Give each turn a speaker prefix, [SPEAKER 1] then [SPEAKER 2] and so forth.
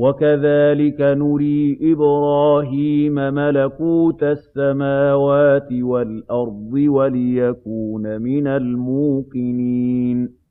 [SPEAKER 1] وَكَذَٰلِكَ نُرِي إِبْرَاهِيمَ مَلَكُوتَ السَّمَاوَاتِ وَالْأَرْضِ وَلِيَكُونَ مِنَ الْمُوقِنِينَ.